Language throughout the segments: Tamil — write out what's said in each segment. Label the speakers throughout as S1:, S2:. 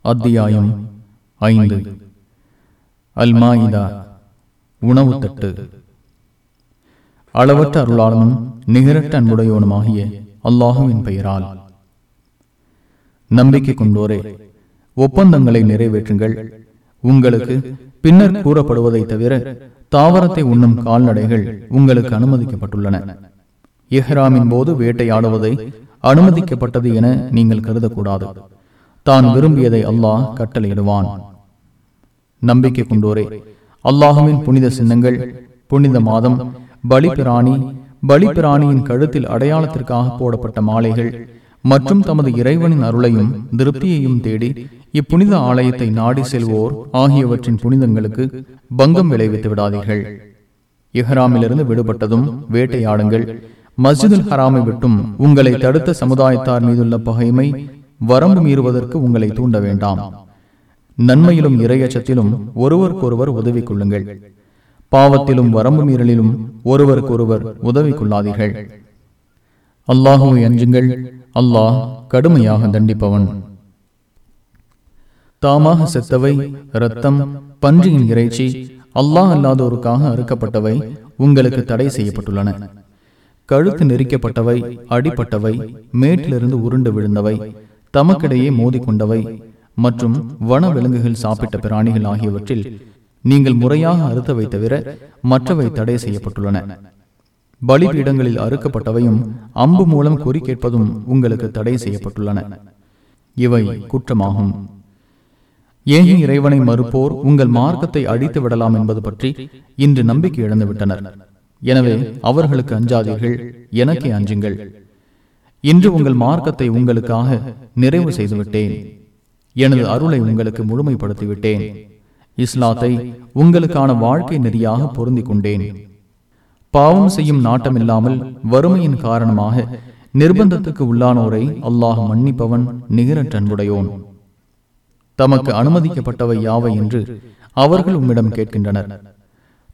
S1: அத்தியாயம் ஐந்து. அல்மாயிதா உணவு தட்டு. அளவற்ற அருளாளனும் நிகரட்ட அன்புடையவனுமாகிய அல்லாஹுவின் பெயரால். நம்பிக்கை கொண்டோரே ஒப்பந்தங்களை நிறைவேற்றுங்கள். உங்களுக்கு பின்னர் கூறப்படுவதை தவிர தாவரத்தை உண்ணும் கால்நடைகள் உங்களுக்கு அனுமதிக்கப்பட்டுள்ளன. இஹ்ராமின் போது வேட்டையாடுவதை அனுமதிக்கப்பட்டது என நீங்கள் கருதக்கூடாது. தான் விரும்பியதை அல்லாஹ் கட்டளையிடுவான். நம்பிக்கை கொண்டோரே அல்லாஹுவின் புனித சின்னங்கள் புனித மாதம் பலிபிராணி பலிபிராணியின் கழுத்தில் அடையாளத்திற்காக போடப்பட்ட மாலைகள் மற்றும் தமது இறைவனின் அருளையும் திருப்தியையும் தேடி இப்புனித ஆலயத்தை நாடி செல்வோர் ஆகியவற்றின் புனிதங்களுக்கு பங்கம் விளைவித்து விடாதீர்கள். இஹ்ராமிலிருந்து விடுபட்டதும் வேட்டையாடுங்கள். மஸ்ஜிதுல் ஹராமை விட்டும் உங்களை தடுத்த சமுதாயத்தார் மீதுள்ள பகைமை வரம்பு மீறுவதற்கு உங்களை தூண்ட வேண்டாம். நன்மையிலும் இரையச்சத்திலும் ஒருவருக்கொருவர் உதவி கொள்ளுங்கள் பாவத்திலும் வரம்பு மீறலிலும் ஒருவருக்கொருவர் உதவி கொள்ளாதீர்கள் அல்லாஹுவை அஞ்சுங்கள். அல்லாஹ் கடுமையாக தண்டிப்பவன். தாமாக செத்தவை இரத்தம் பன்றியின் இறைச்சி அல்லாஹ் அல்லாதோருக்காக அறுக்கப்பட்டவை உங்களுக்கு தடை செய்யப்பட்டுள்ளன. கழுத்து நெரிக்கப்பட்டவை அடிப்பட்டவை மேட்டிலிருந்து உருண்டு விழுந்தவை. தமக்கிடையே மோதிக்கொண்டவை மற்றும் வன விலங்குகள் சாப்பிட்ட பிராணிகள் ஆகியவற்றில் நீங்கள் முறையாக அறுத்தவை தவிர மற்றவை தடை செய்யப்பட்டுள்ளன. பலிபீடங்களில் அறுக்கப்பட்டவையும் அம்பு மூலம் குறி கேட்பதும் உங்களுக்கு தடை செய்யப்பட்டுள்ளன. இவை குற்றமாகும். ஏன் இறைவனை மறுப்போர் உங்கள் மார்க்கத்தை அழித்து விடலாம் என்பது பற்றி இன்று நம்பிக்கை இழந்துவிட்டனர். எனவே அவர்களுக்கு அஞ்சாதீர்கள் எனக்கே அஞ்சுங்கள். இன்று உங்கள் மார்க்கத்தை உங்களுக்காக நிறைவு செய்துவிட்டேன். எனது அருளை உங்களுக்கு முழுமைப்படுத்திவிட்டேன். இஸ்லாத்தை உங்களுக்கான வாழ்க்கை நெறியாக பொருந்திக் கொண்டேன் பாவம் செய்யும் நாட்டமில்லாமல் வறுமையின் காரணமாக நிர்பந்தத்துக்கு உள்ளானோரை அல்லாஹ் மன்னிப்பவன் நிகரற்ற தமக்கு அனுமதிக்கப்பட்டவை யாவை என்று அவர்கள் உம்மிடம் கேட்கின்றனர்.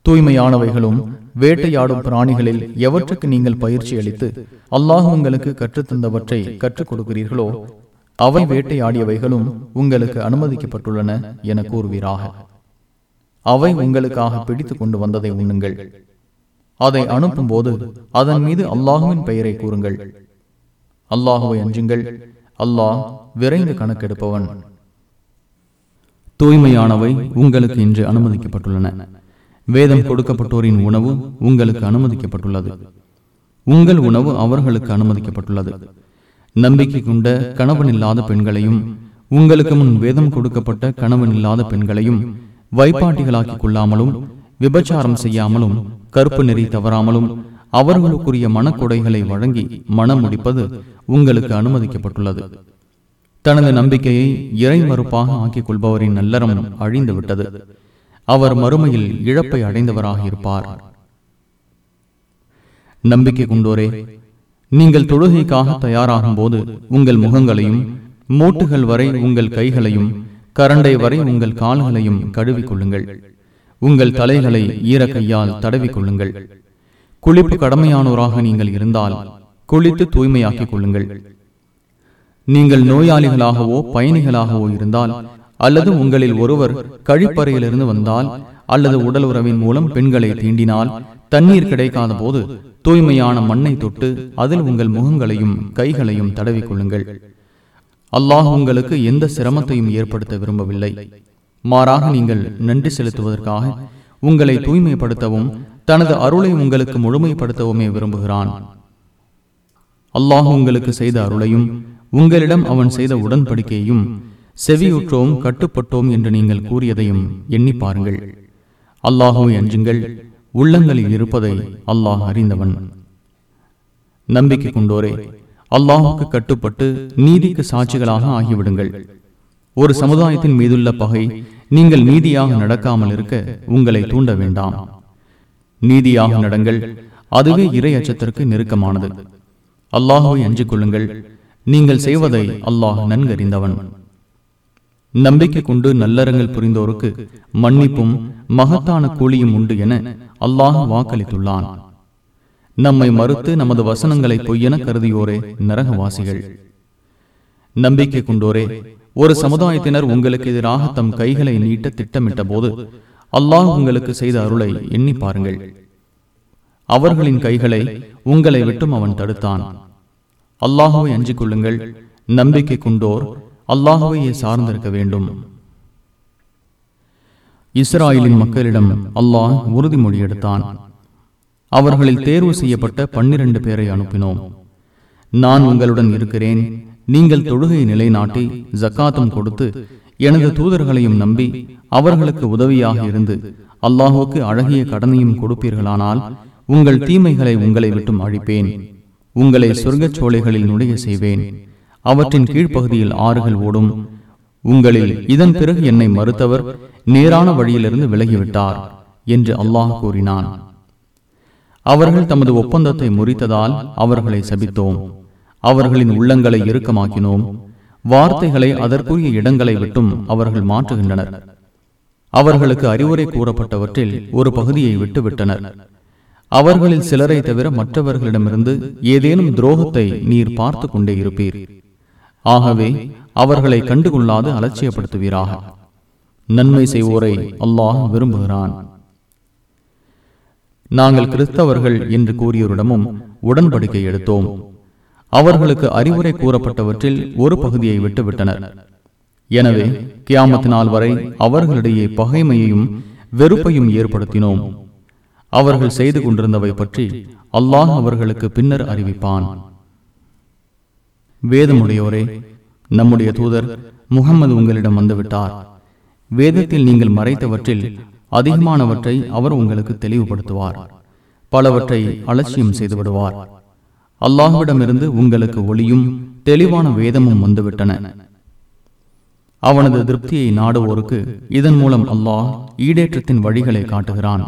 S1: தூய்மையானவைகளும் வேட்டையாடும் பிராணிகளில் எவற்றுக்கு நீங்கள் பயிற்சி அளித்து அல்லாஹ் உங்களுக்கு கற்றுத்தந்தவற்றை கற்றுக் கொடுக்கிறீர்களோ அவை வேட்டையாடியவைகளும் உங்களுக்கு அனுமதிக்கப்பட்டுள்ளன என கூறுவீராக. அவை உங்களுக்காக பிடித்துக் கொண்டு வந்ததை உண்ணுங்கள். அதை அனுப்பும் போது அதன் மீது அல்லாஹுவின் பெயரை கூறுங்கள். அல்லாஹுவை அஞ்சுங்கள். அல்லாஹ் விரைந்து கணக்கெடுப்பவன். தூய்மையானவை உங்களுக்கு இன்று அனுமதிக்கப்பட்டுள்ளன. வேதம் கொடுக்கப்பட்டோரின் உணவு உங்களுக்கு அனுமதிக்கப்பட்டுள்ளது. உங்கள் உணவு அவர்களுக்கு அனுமதிக்கப்பட்டுள்ளது. நம்பிக்கை கொண்ட கணவன் இல்லாத பெண்களையும் உங்களுக்கு முன் வேதம் கொடுக்கப்பட்ட கணவன் இல்லாத பெண்களையும் வைப்பாட்டிகளாக்கிக் கொள்ளாமலும் விபச்சாரம் செய்யாமலும் கருப்பு நெறி தவறாமலும் அவர்களுக்குரிய மனக்கொடைகளை வழங்கி மனம் முடிப்பது உங்களுக்கு அனுமதிக்கப்பட்டுள்ளது. தனது நம்பிக்கையை இறை மறுப்பாக ஆக்கிக் கொள்பவரின் நல்லறம் அழிந்து விட்டது அவர் மறுமையில் இழப்பை அடைந்தவராக இருப்பார் நம்பிக்கை கொண்டோரே நீங்கள் தொழுகைக்காக தயாராகும் போது உங்கள் முகங்களையும் மூட்டுகள் வரை உங்கள் கைகளையும் கரண்டை வரை உங்கள் கால்களையும் கழுவிக் கொள்ளுங்கள் உங்கள் தலைகளை ஈர கையால் தடவிக் கொள்ளுங்கள் குளிப்பு கடமையானோராக நீங்கள் இருந்தால் குளித்து தூய்மையாக்கிக் கொள்ளுங்கள். நீங்கள் நோயாளிகளாகவோ பயணிகளாகவோ இருந்தால் அல்லது உங்களில் ஒருவர் கழிப்பறையிலிருந்து வந்தால் அல்லது உடல் உறவின் மூலம் பெண்களை தீண்டினால் தண்ணீர் கிடைக்காத போது தூய்மையான மண்ணை தொட்டு அதில் உங்கள் முகங்களையும் கைகளையும் தடவிக்கொள்ளுங்கள். அல்லாஹ் உங்களுக்கு எந்த சிரமத்தையும் ஏற்படுத்த விரும்பவில்லை. மாறாக நீங்கள் நன்றி செலுத்துவதற்காக உங்களை தூய்மைப்படுத்தவும் தனது அருளை உங்களுக்கு முழுமைப்படுத்தவுமே விரும்புகிறான். அல்லாஹ் உங்களுக்கு செய்த அருளையும் உங்களிடம் அவன் செய்த உடன்படிக்கையையும் செவியுற்றோம் கட்டுப்பட்டோம் என்று நீங்கள் கூறியதையும் எண்ணி பாருங்கள். அல்லாஹுவை அஞ்சுங்கள் உள்ளங்களில் இருப்பதை அல்லாஹ் அறிந்தவன். நம்பிக்கை கொண்டோரே அல்லாஹுக்கு கட்டுப்பட்டு நீதிக்கு சாட்சிகளாக ஆகிவிடுங்கள். ஒரு சமுதாயத்தின் மீதுள்ள பகை நீங்கள் நீதியாக நடக்காமல் இருக்க உங்களை தூண்ட வேண்டாம். நீதியாக நடங்கள் அதுவே இறை அச்சத்திற்கு நெருக்கமானது. அல்லாஹுவை அஞ்சிக் கொள்ளுங்கள் நீங்கள் செய்வதை அல்லாஹ் நன்கறிந்தவன். நம்பிக்கை கொண்டு நல்லறங்கள் புரிந்தோருக்கு மன்னிப்பும் மகத்தான கூலியும் உண்டு என அல்லாஹ் வாக்களித்துள்ளான். நம்மை மறுத்து நமது வசனங்களை பொய்யென கருதியோரே நரகவாசிகள். நம்பிக்கை கொண்டோரே ஒரு சமுதாயத்தினர் உங்களுக்கு எதிராக தம் கைகளை நீட்ட திட்டமிட்ட போது அல்லாஹ் உங்களுக்கு செய்த அருளை எண்ணி பாருங்கள். அவர்களின் கைகளை உங்களை விட்டும் அவன் தடுத்தான். அல்லாஹுவை அஞ்சிக் கொள்ளுங்கள். நம்பிக்கை கொண்டோர் அல்லாஹுவையே சார்ந்திருக்க வேண்டும். இஸ்ராயலின் மக்களிடம் அல்லாஹ் உறுதிமொழி எடுத்தான். அவர்களில் தேர்வு செய்யப்பட்ட பன்னிரண்டு பேரை அனுப்பினோம். நான் உங்களுடன் இருக்கிறேன். நீங்கள் தொழுகையை நிலைநாட்டி ஜக்காத்தும் கொடுத்து எனது தூதர்களையும் நம்பி அவர்களுக்கு உதவியாக இருந்து அல்லாஹுக்கு அழகிய கடனையும் கொடுப்பீர்களானால் உங்கள் தீமைகளை உங்களை விட்டும் அழிப்பேன். உங்களை சொர்க்கச் சோலைகளில் நுழைய செய்வேன். அவற்றின் கீழ்ப்பகுதியில் ஆறுகள் ஓடும். உங்களில் இதன் பிறகு என்னை மறுத்தவர் நேரான வழியிலிருந்து விலகிவிட்டார் என்று அல்லாஹ் கூறினான். அவர்கள் தமது ஒப்பந்தத்தை முறித்ததால் அவர்களை சபித்தோம். அவர்களின் உள்ளங்களை இறுக்கமாக்கினோம். வார்த்தைகளை அதற்குரிய இடங்களை விட்டும் அவர்கள் மாற்றுகின்றனர். அவர்களுக்கு அறிவுரை கூறப்பட்டவற்றில் ஒரு பகுதியை விட்டுவிட்டனர். அவர்களில் சிலரை தவிர மற்றவர்களிடமிருந்து ஏதேனும் துரோகத்தை நீர் பார்த்து கொண்டே இருப்பீர். ஆகவே அவர்களை கண்டுகொள்ளாது அலட்சியப்படுத்துவீராக. நன்மை செய்வோரை அல்லாஹ் விரும்புகிறான். நாங்கள் கிறிஸ்தவர்கள் என்று கூறியோரிடமும் உடன்படிக்கை எடுத்தோம். அவர்களுக்கு அறிவுரை கூறப்பட்டவற்றில் ஒரு பகுதியை விட்டுவிட்டனர். எனவே கியாமத்து நாள் வரை அவர்களிடையே பகைமையையும் வெறுப்பையும் ஏற்படுத்தினோம். அவர்கள் செய்து கொண்டிருந்தவை பற்றி அல்லாஹ் அவர்களுக்கு பின்னர் அறிவிப்பான். வேதமுடையோரே நம்முடைய தூதர் முகம்மது உங்களிடம் வந்துவிட்டார். வேதத்தில் நீங்கள் மறைத்தவற்றில் அதிகமானவற்றை அவர் உங்களுக்கு தெளிவுபடுத்துவார். பலவற்றை அலட்சியம் செய்து விடுவார் அல்லாஹுவிடமிருந்து உங்களுக்கு ஒளியும் தெளிவான வேதமும் வந்துவிட்டன. அவனது திருப்தியை நாடுவோருக்கு இதன் மூலம் அல்லாஹ் ஈடேற்றத்தின் வழிகளை காட்டுகிறான்.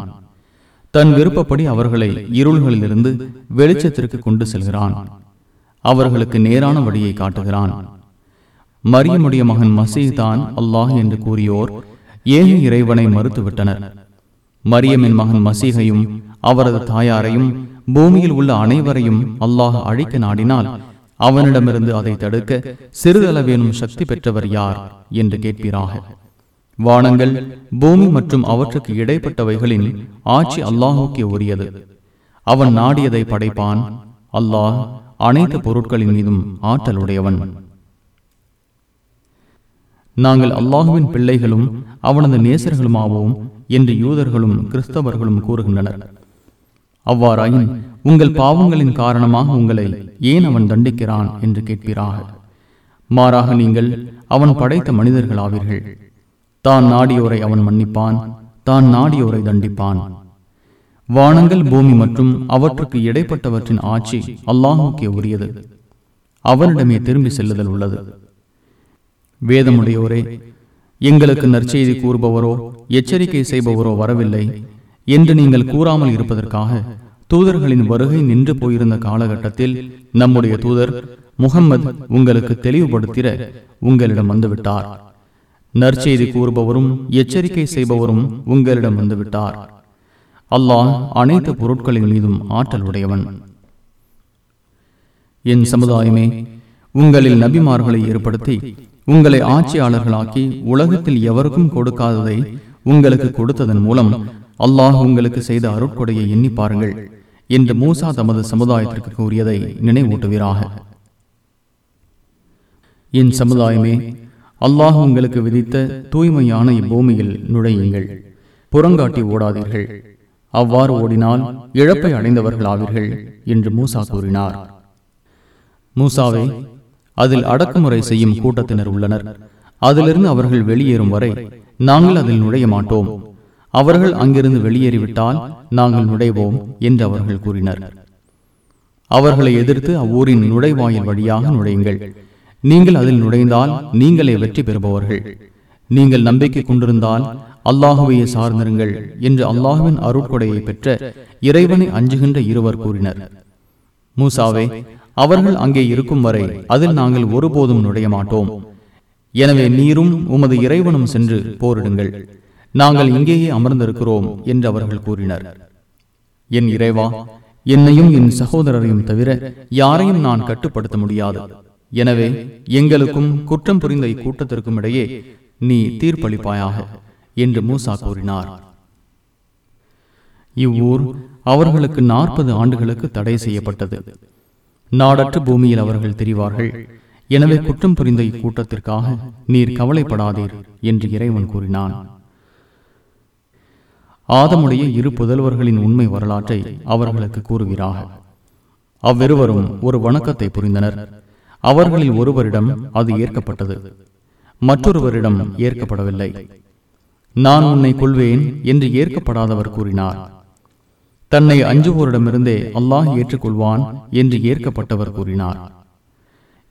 S1: தன் விருப்பப்படி அவர்களை இருள்களிலிருந்து வெளிச்சத்திற்கு கொண்டு செல்கிறான். அவர்களுக்கு நேரான வழியை காட்டுகிறான். மரியமுடைய மகன் மசீதான் அல்லாஹ் என்று கூறியோர் ஏக இறைவனை மறுத்துவிட்டனர். மரியமின் மகன் மசீகையும் அவரது தாயாரையும் பூமியில் உள்ள அனைவரையும் அல்லாஹ் அழிக்க நாடினால் அவனிடமிருந்து அதை தடுக்க சிறிதளவேனும் சக்தி பெற்றவர் யார் என்று கேட்பீராக. வானங்கள் பூமி மற்றும் அவற்றுக்கு இடைப்பட்டவைகளின் ஆட்சி அல்லாஹுக்கே உரியது. அவன் நாடியதை படைப்பான். அல்லாஹ் அனைத்து பொருட்களின் மீதும் ஆற்றலுடையவன். நாங்கள் அல்லாஹுவின் பிள்ளைகளும் அவனது நேசர்களுமாவோம் என்று யூதர்களும் கிறிஸ்தவர்களும் கூறுகின்றனர். அவ்வாறாயின் உங்கள் பாவங்களின் காரணமாக உங்களை ஏன் அவன் தண்டிக்கிறான் என்று கேட்கிறார் மாறாக நீங்கள் அவன் படைத்த மனிதர்களாவீர்கள். தான் நாடியோரை அவன் மன்னிப்பான் தான் நாடியோரை தண்டிப்பான். வானங்கள் பூமி மற்றும் அவற்றுக்கு இடைப்பட்டவற்றின் ஆட்சி அல்லாஹுக்கே உரியது. அவனிடமே திரும்பி செல்லுதல் உள்ளது. வேதமுடையோரே எங்களுக்கு நற்செய்தி கூறுபவரோ எச்சரிக்கை செய்பவரோ வரவில்லை என்று நீங்கள் கூறாமல் இருப்பதற்காக தூதர்களின் வருகை நின்று போயிருந்த காலகட்டத்தில் நம்முடைய தூதர் முகம்மது உங்களுக்கு தெளிவுபடுத்திட உங்களிடம் வந்துவிட்டார். நற்செய்தி கூறுபவரும் எச்சரிக்கை செய்பவரும் உங்களிடம் வந்துவிட்டார். அல்லாஹ் அனைத்து பொருட்களின் மீதும் ஆற்றல் உடையவன். என் சமுதாயமே உங்களில் நபிமார்களை ஏற்படுத்தி உங்களை ஆட்சியாளர்களாக்கி உலகத்தில் எவருக்கும் கொடுக்காததை உங்களுக்கு கொடுத்ததன் மூலம் அல்லாஹ் உங்களுக்கு செய்த அருட்கொடையை எண்ணி பாருங்கள் என்று மூசா தமது சமுதாயத்திற்கு கூறியதை நினைவூட்டுவீராக. என் சமுதாயமே அல்லாஹ் உங்களுக்கு விதித்த தூய்மையான இப்பூமியில் நுழையுங்கள் புறங்காட்டி ஓடாதீர்கள். அவ்வாறு ஓடினால் இழப்பை அடைந்தவர்களாவீர்கள் என்று மூசா கூறினார். மூசாவே அதில் அடக்குமுறை செய்யும் கூட்டத்தினர் உள்ளனர். அதிலிருந்து அவர்கள் வெளியேறும் வரை நாங்கள் அதில் நுழைய மாட்டோம். அவர்கள் அங்கிருந்து வெளியேறிவிட்டால் நாங்கள் நுழைவோம் என்று அவர்கள் கூறினர். அவர்களை எதிர்த்து அவ்வூரின் நுழைவாயில் வழியாக நுழையுங்கள். நீங்கள் அதில் நுழைந்தால் நீங்களே வெற்றி பெறுபவர்கள். நீங்கள் நம்பிக்கை கொண்டிருந்தால் அல்லாஹுவையே சார்ந்திருங்கள் என்று அல்லாஹுவின் அருட்கொடையை பெற்ற இறைவனை அஞ்சுகின்ற இருவர் கூறினர். மூசாவே அவர்கள் அங்கே இருக்கும் வரை அதில் நாங்கள் ஒருபோதும் நுழைய மாட்டோம் எனவே நீரும் உமது இறைவனும் சென்று போரிடுங்கள். நாங்கள் இங்கேயே அமர்ந்திருக்கிறோம் என்று அவர்கள் கூறினர். என் இறைவா என்னையும் என் சகோதரரையும் தவிர யாரையும் நான் கட்டுப்படுத்த முடியாது. எனவே எங்களுக்கும் குற்றம் புரிந்த இக்கூட்டத்திற்கும் இடையே நீ தீர்ப்பளிப்பாயாக. என்று மூசா கூறினார். இவ்வூர் அவர்களுக்கு நாற்பது ஆண்டுகளுக்கு தடை செய்யப்பட்டது. நாடற்ற பூமியில் அவர்கள் தெரிவார்கள். எனவே குற்றம் புரிந்த இக்கூட்டத்திற்காக நீர் கவலைப்படாதீர் என்று இறைவன் கூறினான். ஆதமுடைய இரு புதல்வர்களின் உண்மை வரலாற்றை அவர்களுக்கு கூறுகிறார் அவ்விருவரும் ஒரு வணக்கத்தை புரிந்தனர். அவர்களில் ஒருவரிடம் அது ஏற்கப்பட்டது. மற்றொருவரிடம் ஏற்கப்படவில்லை. நான் உன்னை கொள்வேன் என்று ஏற்கப்படாதவர் கூறினார். தன்னை அஞ்சுவோரிடமிருந்தே அல்லாஹ் ஏற்றுக்கொள்வான் என்று ஏற்கப்பட்டவர் கூறினார்.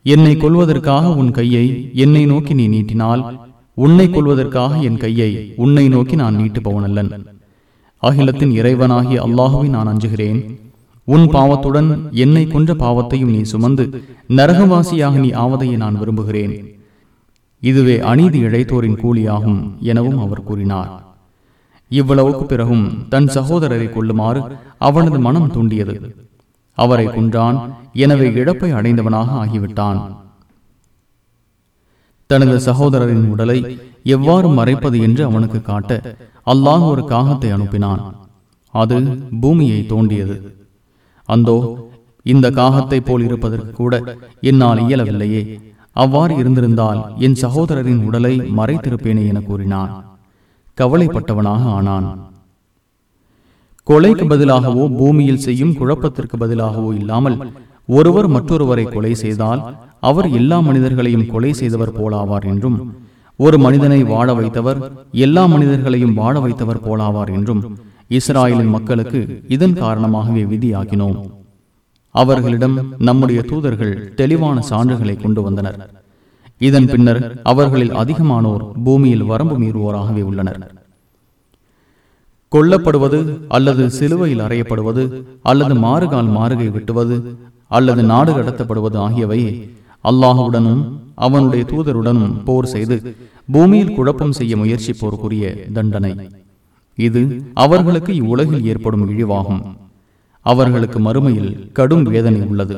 S1: என்னை கொள்வதற்காக உன் கையை என்னை நோக்கி நீ நீட்டினால் உன்னை கொள்வதற்காக என் கையை உன்னை நோக்கி நான் நீட்டுபவனல்லன். அகிலத்தின் இறைவனாகிய அல்லாஹுவை நான் அஞ்சுகிறேன். உன் பாவத்துடன் என்னை கொன்ற பாவத்தையும் நீ சுமந்து நரகவாசியாக நீ ஆவதையை நான் விரும்புகிறேன். இதுவே அநீதி இழைத்தோரின் கூலியாகும் எனவும் அவர் கூறினார். இவ்வளவுக்கு பிறகும் தன் சகோதரரை கொள்ளுமாறு அவனது மனம் தூண்டியது. அவரை கொன்றான் எனவே இழப்பை அடைந்தவனாக ஆகிவிட்டான். தனது சகோதரரின் உடலை எவ்வாறு மறைப்பது என்று அவனுக்கு காட்ட அல்லாஹ் ஒரு காகத்தை அனுப்பினான். அது பூமியை தோண்டியது. அந்தோ இந்த காகத்தை போல் இருப்பதற்கு கூட என்னால் இயலவில்லையே அவ்வாறு இருந்திருந்தால் என் சகோதரரின் உடலை மறைத்திருப்பேனே என கூறினான். கவலைப்பட்டவனாக ஆனான். கொலைக்கு பதிலாகவோ பூமியில் செய்யும் குழப்பத்திற்கு பதிலாகவோ இல்லாமல் ஒருவர் மற்றொருவரை கொலை செய்தால் அவர் எல்லா மனிதர்களையும் கொலை செய்தவர் போலாவார் என்றும் ஒரு மனிதனை வாழ வைத்தவர் எல்லா மனிதர்களையும் வாழ வைத்தவர் போலாவார் என்றும் இஸ்ராயலின் மக்களுக்கு இதன் காரணமாகவே விதியாகினோம் அவர்களிடம் நம்முடைய தூதர்கள் தெளிவான சான்றுகளை கொண்டு வந்தனர். இதன் பின்னர் அவர்களில் அதிகமானோர் பூமியில் வரம்பு மீறுவோராகவே உள்ளனர். கொல்லப்படுவது அல்லது சிலுவையில் அறையப்படுவது அல்லது மாறுகால் மாறுகை வெட்டுவது அல்லது நாடு கடத்தப்படுவது ஆகியவை அல்லாஹுடனும் அவனுடைய தூதருடனும் போர் செய்து பூமியில் குழப்பம் செய்ய முயற்சிப்போருக்குரிய தண்டனை. இது அவர்களுக்கு இவ்வுலகில் ஏற்படும் இழிவாகும். அவர்களுக்கு மறுமையில் கடும் வேதனை உள்ளது.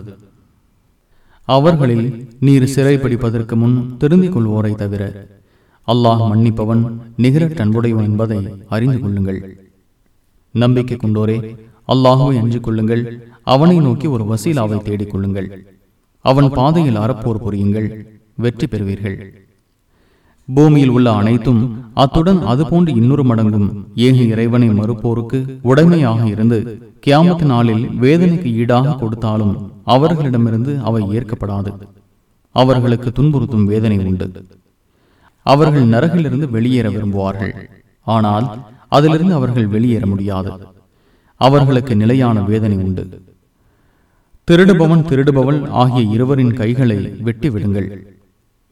S1: அவர்களில் நீர் சிறை பிடிப்பதற்கு முன் திருந்திக் கொள்வோரை தவிர அல்லாஹ் மன்னிப்பவன் நிகரட் அன்புடையவன் என்பதை அறிந்து கொள்ளுங்கள். நம்பிக்கை கொண்டோரே அல்லாஹுவை அஞ்சு கொள்ளுங்கள். அவனை நோக்கி ஒரு வசீலாவை தேடிக் கொள்ளுங்கள். அவன் பாதையில் அறப்போர் புரியுங்கள். வெற்றி பெறுவீர்கள். பூமியில் உள்ள அனைத்தும் அத்துடன் அதுபோன்று இன்னொரு மடங்கும். ஏக இறைவனை மறுப்போருக்கு உடைமையாக இருந்து கியாமத்து நாளில் வேதனைக்கு ஈடாக கொடுத்தாலும் அவர்களிடமிருந்து அவை ஏற்கப்படாது. அவர்களுக்கு துன்புறுத்தும் வேதனை உண்டு. அவர்கள் நரகிலிருந்து வெளியேற விரும்புவார்கள். ஆனால் அதிலிருந்து அவர்கள் வெளியேற முடியாது. அவர்களுக்கு நிலையான வேதனை உண்டு. திருடுபவன் திருடுபவள் ஆகிய இருவரின் கைகளை வெட்டி விடுங்கள்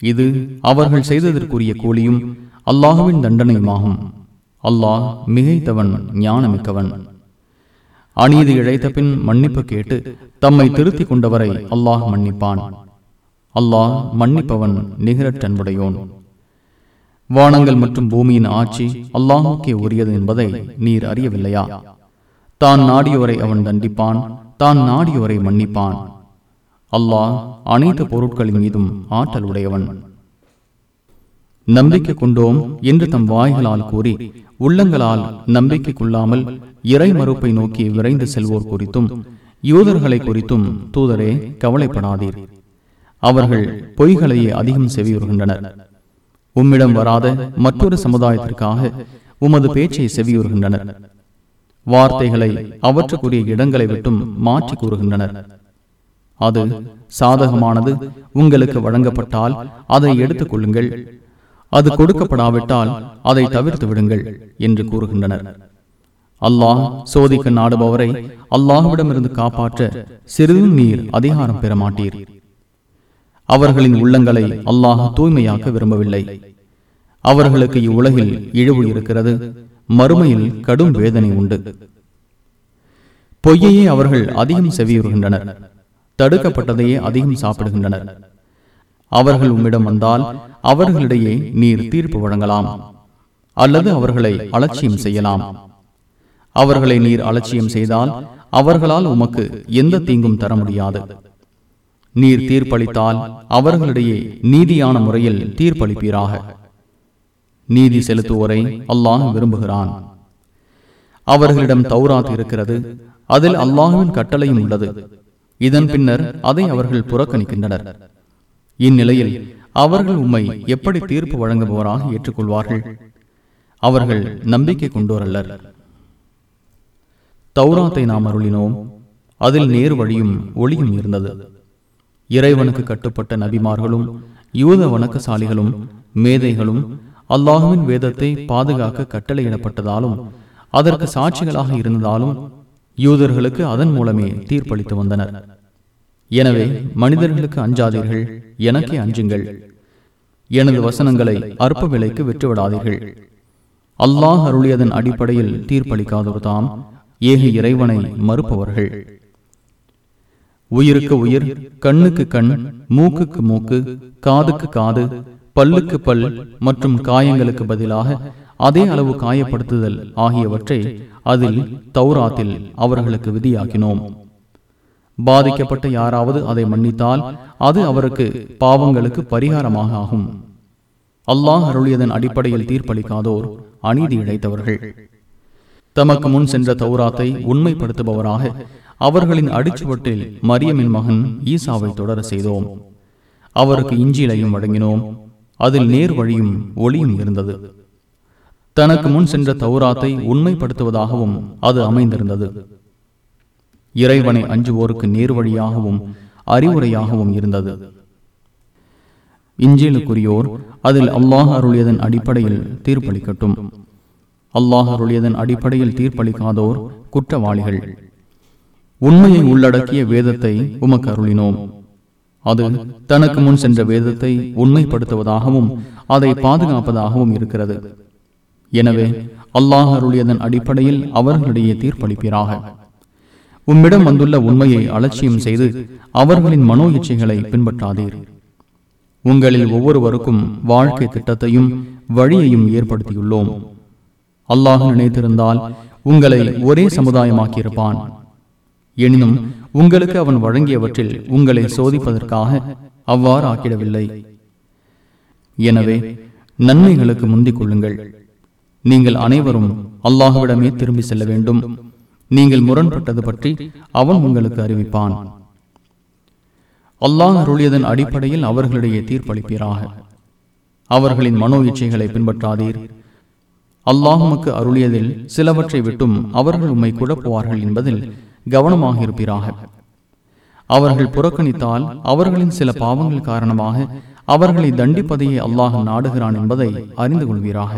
S1: இது அவர்கள் செய்ததற்குரிய கூலியும் அல்லாஹுவின் தண்டனையுமாகும். அல்லாஹ் மிகைத்தவன் ஞானமிக்கவன். அநீதி இழைத்த பின் மன்னிப்பு கேட்டு தம்மை திருத்திக் கொண்டவரை அல்லாஹ் மன்னிப்பான். அல்லாஹ் மன்னிப்பவன் நிகரற்றன்புடையோன் வானங்கள் மற்றும் பூமியின் ஆட்சி அல்லாஹுக்கே உரியது என்பதை நீர் அறியவில்லையா? தான் நாடியோரை அவன் தண்டிப்பான் தான் நாடியோரை மன்னிப்பான். அல்லாஹ் அனைத்து பொருட்களின் மீதும் ஆற்றல் உடையவன். நம்பிக்கை கொண்டோம் என்று தம் வாய்களால் கூறி உள்ளங்களால் நம்பிக்கை கொள்ளாமல் இறை மறுப்பை நோக்கி விரைந்து செல்வோர் குறித்தும் யூதர்களை குறித்தும் தூதரே கவலைப்படாதீர். அவர்கள் பொய்களையே அதிகம் செவியுறுகின்றனர் உம்மிடம் வராத மற்றொரு சமுதாயத்திற்காக உமது பேச்சை செவியுறுகின்றனர் வார்த்தைகளை அவற்றுக்குரிய இடங்களை விட்டும் மாற்றி கூறுகின்றனர். அது சாதகமானது உங்களுக்கு வழங்கப்பட்டால் அதை எடுத்துக் கொள்ளுங்கள் அது கொடுக்கப்படாவிட்டால் அதை தவிர்த்து விடுங்கள் என்று கூறுகின்றனர். அல்லாஹ் சோதிக்க நாடுபவரை அல்லாஹுவிடமிருந்து காப்பாற்ற சிறிதும் நீர் அதிகாரம் பெற மாட்டீர் அவர்களின் உள்ளங்களை அல்லாஹ் தூய்மையாக்க விரும்பவில்லை. அவர்களுக்கு இவ்வுலகில் இழிவு இருக்கிறது மறுமையில் கடும் வேதனை உண்டு. பொய்யையே அவர்கள் அதிகம் செவியுறுகின்றனர். தடுக்கப்பட்டதையே அதிகம் சாப்பிடுகின்றனர். அவர்கள் உம்மிடம் வந்தால் அவர்களிடையே நீர் தீர்ப்பு வழங்கலாம் அல்லது அவர்களை அலட்சியம் செய்யலாம். அவர்களை நீர் அலட்சியம் செய்தால் அவர்களால் உமக்கு எந்த தீங்கும் தர முடியாது. நீர் தீர்ப்பளித்தால் அவர்களிடையே நீதியான முறையில் தீர்ப்பளிப்பீராக. நீதி செலுத்துவோரை அல்லாஹ் விரும்புகிறான். அவர்களிடம் தௌராத் இருக்கிறது அதில் அல்லாஹுவின் கட்டளையும் உள்ளது. இதன் பின்னர் அதை அவர்கள் புறக்கணிக்கின்றனர். இந்நிலையில் அவர்கள் உண்மை எப்படி தீர்ப்பு வழங்குபவராக ஏற்றுக்கொள்வார்கள்? அவர்கள் நம்பிக்கை கொண்டோரல்லர் தௌராத்தை நாம் அருளினோம். அதில் நேர் வழியும் ஒளியும் இருந்தது. இறைவனுக்கு கட்டுப்பட்ட நபிமார்களும் யூத வணக்கசாலிகளும் மேதைகளும் அல்லாஹுவின் வேதத்தை பாதுகாக்க கட்டளையிடப்பட்டதாலும் அதற்கு சாட்சிகளாக இருந்ததாலும் யூதர்களுக்கு அதன் மூலமே தீர்ப்பளித்து வந்தனர். எனவே மனிதர்களுக்கு அஞ்சாதீர்கள் எனக்கே அஞ்சுங்கள். எனது வசனங்களை அற்ப விலைக்கு விற்றுவிடாதீர்கள் அல்லாஹ் அருளியதன் அடிப்படையில் தீர்ப்பளிக்காதவர் தாம் ஏக இறைவனை மறுப்பவர்கள். உயிருக்கு உயிர் கண்ணுக்கு கண் மூக்குக்கு மூக்கு காதுக்கு காது பல்லுக்கு பல் மற்றும் காயங்களுக்கு பதிலாக அதே அளவு காயப்படுத்துதல் ஆகியவற்றை அதில் தௌராத்தில் அவர்களுக்கு விதியாக்கினோம். பாதிக்கப்பட்ட யாராவது அதை மன்னித்தால் அது அவருக்கு பாவங்களுக்கு பரிகாரமாக ஆகும். அல்லாஹ் அருளியதன் அடிப்படையில் தீர்ப்பளிக்காதோர் அநீதி இழைத்தவர்கள். தமக்கு முன் சென்ற தௌராத்தை உண்மைப்படுத்துபவராக அவர்களின் அடிச்சுவட்டில் மரியமின் மகன் ஈசாவை தொடர செய்தோம். அவருக்கு இஞ்சிலையும் வழங்கினோம். அதில் நேர் வழியும் ஒளியும் இருந்தது. தனக்கு முன் சென்ற தௌராத்தை உண்மைப்படுத்துவதாகவும் அது அமைந்திருந்தது. இறைவனை அஞ்சுவோருக்கு நேர் வழியாகவும் அறிவுரையாகவும் இருந்தது. இஞ்சிலுக்குரியோர் அதில் அல்லாஹ் அருளியதன் அடிப்படையில் தீர்ப்பளிக்கட்டும். அல்லாஹ் அருளியதன் அடிப்படையில் தீர்ப்பளிக்காதோர் குற்றவாளிகள். உண்மையை உள்ளடக்கிய வேதத்தை உமக்கு அருளினோம். அது தனக்கு முன் சென்ற வேதத்தை உண்மைப்படுத்துவதாகவும் அதை பாதுகாப்பதாகவும் இருக்கிறது. எனவே அல்லாஹ் அருளியதன் அடிப்படையில் அவர்களிடையே தீர்ப்பளிப்பீராக. உம்மிடம் வந்துள்ள உண்மையை அலட்சியம் செய்து அவர்களின் மனோ இச்சைகளை பின்பற்றாதீர். உங்களில் ஒவ்வொருவருக்கும் வாழ்க்கை திட்டத்தையும் வழியையும் ஏற்படுத்தியுள்ளோம். அல்லாஹ் நினைத்திருந்தால் உங்களை ஒரே சமுதாயமாக்கியிருப்பான். எனினும் உங்களுக்கு அவன் வழங்கியவற்றில் உங்களை சோதிப்பதற்காக அவ்வாறு ஆக்கிடவில்லை எனவே நன்மைகளுக்கு முந்திக் கொள்ளுங்கள். நீங்கள் அனைவரும் அல்லாஹுவிடமே திரும்பி செல்ல வேண்டும். நீங்கள் முரண்பட்டது பற்றி அவன் உங்களுக்கு அறிவிப்பான். அல்லாஹ் அருளியதன் அடிப்படையில் அவர்களிடையே தீர்ப்பளிப்பீராக. அவர்களின் மனோ இச்சைகளை பின்பற்றாதீர். அல்லாஹுமக்கு அருளியதில் சிலவற்றை விட்டும் அவர்கள் உம்மை குழப்புவார்கள் என்பதில் கவனமாக இருப்பீராக அவர்கள் புறக்கணித்தால் அவர்களின் சில பாவங்கள் காரணமாக அவர்களை தண்டிப்பதையே அல்லாஹ் நாடுகிறான் என்பதை அறிந்து கொள்வீராக.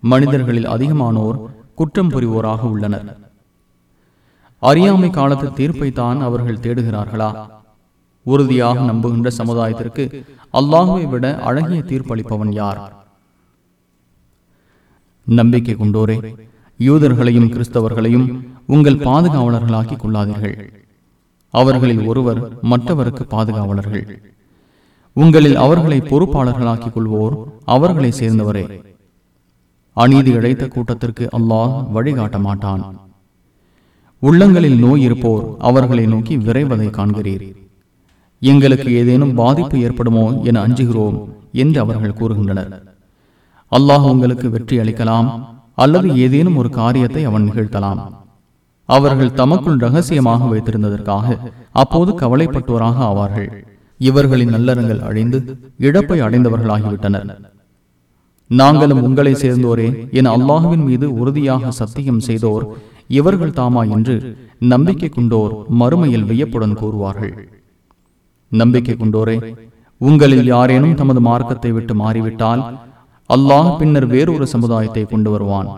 S1: மனிதர்களில் அதிகமானோர் குற்றம் புரிவோராக உள்ளனர். அறியாமை காலத்து தீர்ப்பைத்தான் அவர்கள் தேடுகிறார்களா? உறுதியாக நம்புகின்ற சமுதாயத்திற்கு அல்லாஹுவை விட அழகிய தீர்ப்பளிப்பவன் யார்? நம்பிக்கை கொண்டோரே யூதர்களையும் கிறிஸ்தவர்களையும் உங்கள் பாதுகாவலர்களாக்கிக் கொள்ளாதீர்கள். அவர்களில் ஒருவர் மற்றவருக்கு பாதுகாவலர்கள். உங்களில் அவர்களை பொறுப்பாளர்களாக்கிக் கொள்வோர் அவர்களை சேர்ந்தவரே. அநீதி இழைத்த கூட்டத்திற்கு அல்லாஹ் வழிகாட்ட மாட்டான். உள்ளங்களில் நோய் இருப்போர் அவர்களை நோக்கி விரைவதை காண்கிறீர். எங்களுக்கு ஏதேனும் பாதிப்பு ஏற்படுமோ என அஞ்சுகிறோம் என்று அவர்கள் கூறுகின்றனர். அல்லாஹ் உங்களுக்கு வெற்றி அளிக்கலாம் அல்லது ஏதேனும் ஒரு காரியத்தை அவன் நிகழ்த்தலாம். அவர்கள் தமக்குள் ரகசியமாக வைத்திருந்ததற்காக அப்போது கவலைப்பட்டோராக ஆவார்கள். இவர்களின் நல்லறங்கள் அழிந்து இழப்பை அடைந்தவர்களாகிவிட்டனர். நாங்களும் உங்களை சேர்ந்தோரே. என அல்லாஹுவின் மீது உறுதியாக சத்தியம் செய்தோர். இவர்கள் தாமா என்று நம்பிக்கை கொண்டோர் மறுமையில் வியப்புடன் கூறுவார்கள். நம்பிக்கை கொண்டோரே உங்களில் யாரேனும் தமது மார்க்கத்தை விட்டு மாறிவிட்டால் அல்லாஹ் பின்னர் வேறொரு சமுதாயத்தை கொண்டு வருவான்.